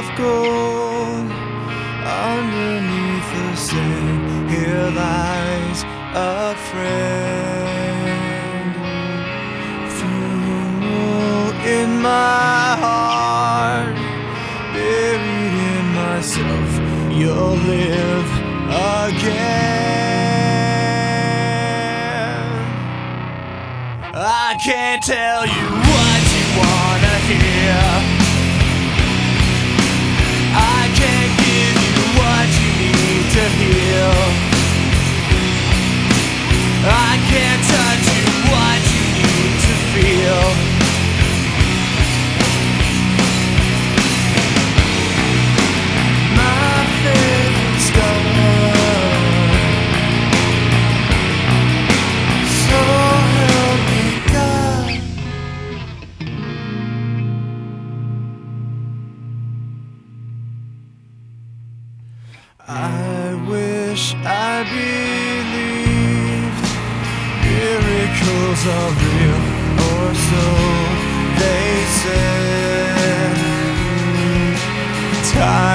of gold underneath the sand. Here lies a friend. Funeral in my heart, buried in myself. You'll live again. I can't tell you what you wanna hear. I wish I believed miracles are real, or so they said. Time